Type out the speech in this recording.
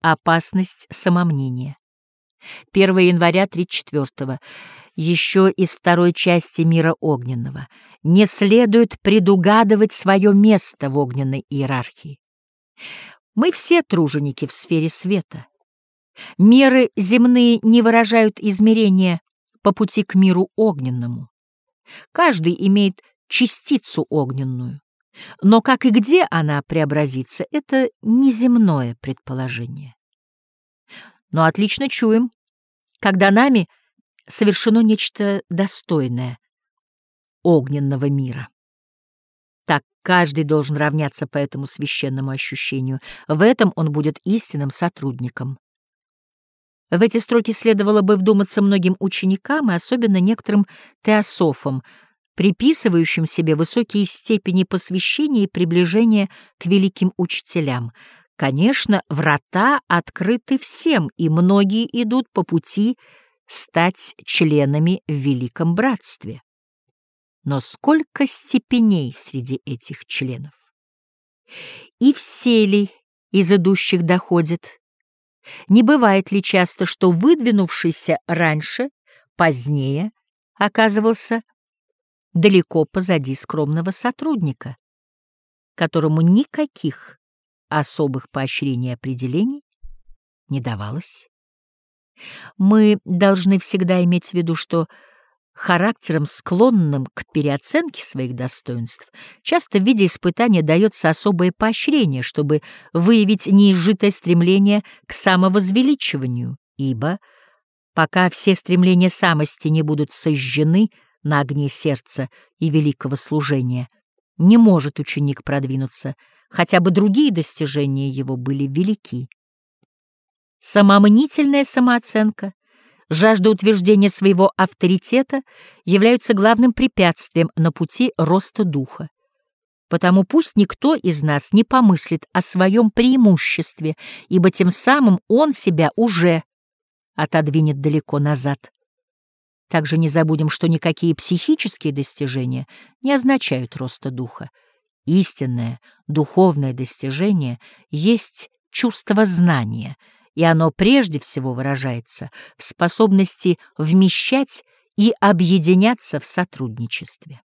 опасность самомнения. 1 января 34 еще из второй части мира огненного. Не следует предугадывать свое место в огненной иерархии. Мы все труженики в сфере света. Меры земные не выражают измерения по пути к миру огненному. Каждый имеет частицу огненную, но как и где она преобразится, это неземное предположение. Но отлично чуем, когда нами совершено нечто достойное огненного мира. Так каждый должен равняться по этому священному ощущению. В этом он будет истинным сотрудником. В эти строки следовало бы вдуматься многим ученикам и особенно некоторым теософам, приписывающим себе высокие степени посвящения и приближения к великим учителям. Конечно, врата открыты всем, и многие идут по пути стать членами в великом братстве. Но сколько степеней среди этих членов? И все ли из идущих доходят? Не бывает ли часто, что выдвинувшийся раньше, позднее оказывался далеко позади скромного сотрудника, которому никаких особых поощрений и определений не давалось? Мы должны всегда иметь в виду, что характером, склонным к переоценке своих достоинств, часто в виде испытания дается особое поощрение, чтобы выявить неизжитое стремление к самовозвеличиванию, ибо пока все стремления самости не будут сожжены на огне сердца и великого служения, не может ученик продвинуться, хотя бы другие достижения его были велики. Самомнительная самооценка жажда утверждения своего авторитета являются главным препятствием на пути роста духа. Потому пусть никто из нас не помыслит о своем преимуществе, ибо тем самым он себя уже отодвинет далеко назад. Также не забудем, что никакие психические достижения не означают роста духа. Истинное духовное достижение есть чувство знания — и оно прежде всего выражается в способности вмещать и объединяться в сотрудничестве.